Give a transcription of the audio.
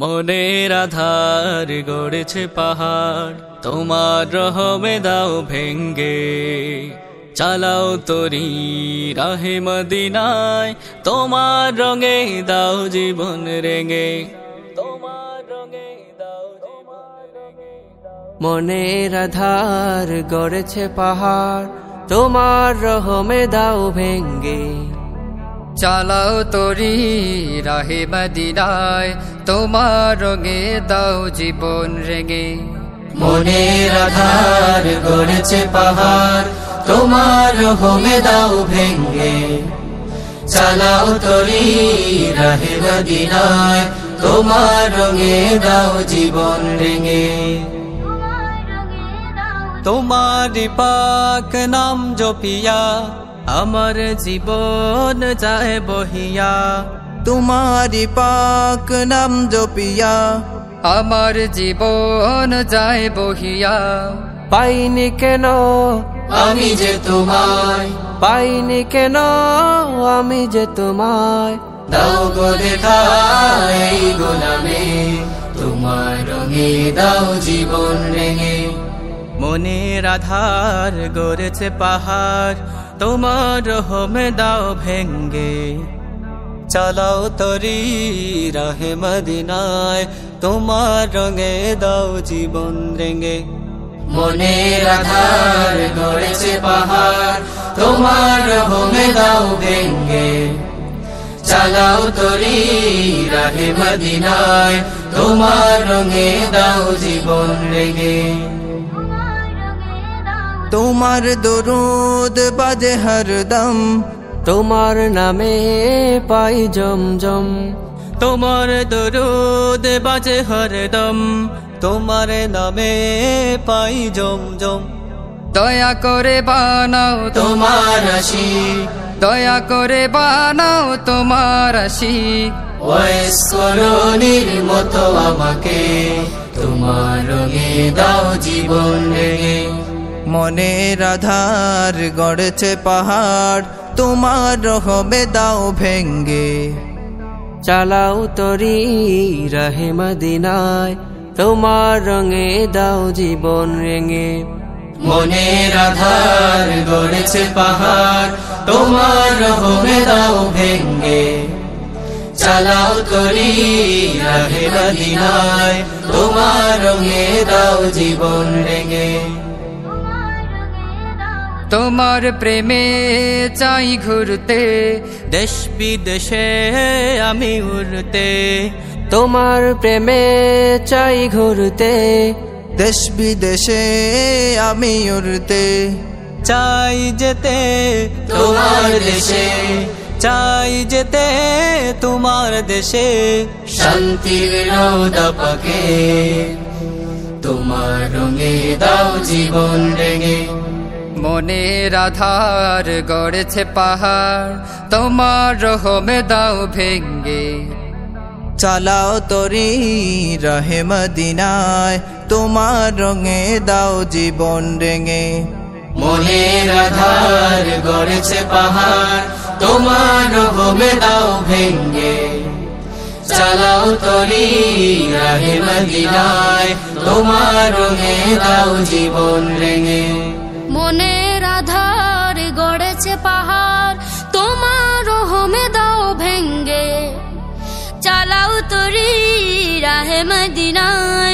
মনের আধার গড়েছে পাহাড়। তোমার রহমে দাও ভেঙ্গে। চালাও তরি রাহে মদিনায়। তোমার রঙে দাও জীবন রেঙে। তোমার রঙে দাও মনের আধার গড়েছে পাহাড়। তোমার রহমে দাও ভেঙ্গে। চালাও তরি রাহে মদিনায়। তোমার রঙে দাও জীবন রেঙে মনের আধার গড়েছে পাহাড়, তোমার হোমে দাও ভেঙ্গে। চালাও তরি রাহে মদিনায়, তোমার রঙে দাও জীবন রেঙে তোমার পাক নাম জপিয়া, আমার জীবন যায় বহিয়া। তোমারি পাক নাম জপিয়া। আমার জীবন যায় বহিয়া। পাইনি কেন? আমি যে তোমায়। পাইনি কেন? আমি যে তোমায়। দাও গো দেখা এই গোলামে তোমার রঙে দাও জীবন রেঙে। মনের আধার গড়েছে পাহাড়। তোমার রহমে দাও ভেঙ্গে। চালাও তরি রাহে মদিনায় তোমার রঙে দাও জীবন রেঙে। মনের আধার গড়েছে পাহাড় তোমার হোমে দাও ভেঙ্গে। চালাও তরি রাহে মদিনায় তোমার রঙে দাও জীবন রেঙে। তোমার দরুদ বাজে হরদম তোমার নামে পাই জমজম তোমার দরুদ বাজে হরদম তোমার নামে পাই জম জম। দয়া করে বানাও তোমার আশি। দয়া করে বানাও তোমার আশি। ওয়েস করণীর মতো আমাকে তোমার রঙে দাও জীবন রেঙে। মনের আধার গড়েছে পাহাড় তোমার রহমে দাও ভেঙ্গে। চালাও তরি রাহে মদিনায় তোমার রঙে দাও জীবন রেঙে। মনের আধার গড়েছে পাহাড় তোমার রহমে দাও ভেঙ্গে। চালাও করি রাহে মদিনায় তোমার রঙে দাও জীবন রেঙে। তোমার প্রেমে চাই ঘুরতে। দেশ বিদেশে আমি উড়তে। তোমার প্রেমে চাই ঘুরতে। দেশ বিদেশে আমি উড়তে। চাই যেতে তোমার দেশে। চাই যেতে তোমার দেশে। শান্তির তোমার রঙে দাও জীবন রেঙে। মনের আধার গড়েছে পাহাড় তোমার রহমে দাও ভেঙ্গে। চালাও তরি রহে মদিনায় তোমার রঙে দাও জীবন রেঙে। মনের আধার গড়েছে পাহাড় তোমার হোমে দাও ভেঙ্গে। চালাও তরি রাহে মদিনায় তোমার রঙে দাও জীবন রেঙে। মনের আধার গড়েছে পাহাড়। তোমার হোমে দাও ভেঙ্গে। চালাও তরি রাহে মদিনায়।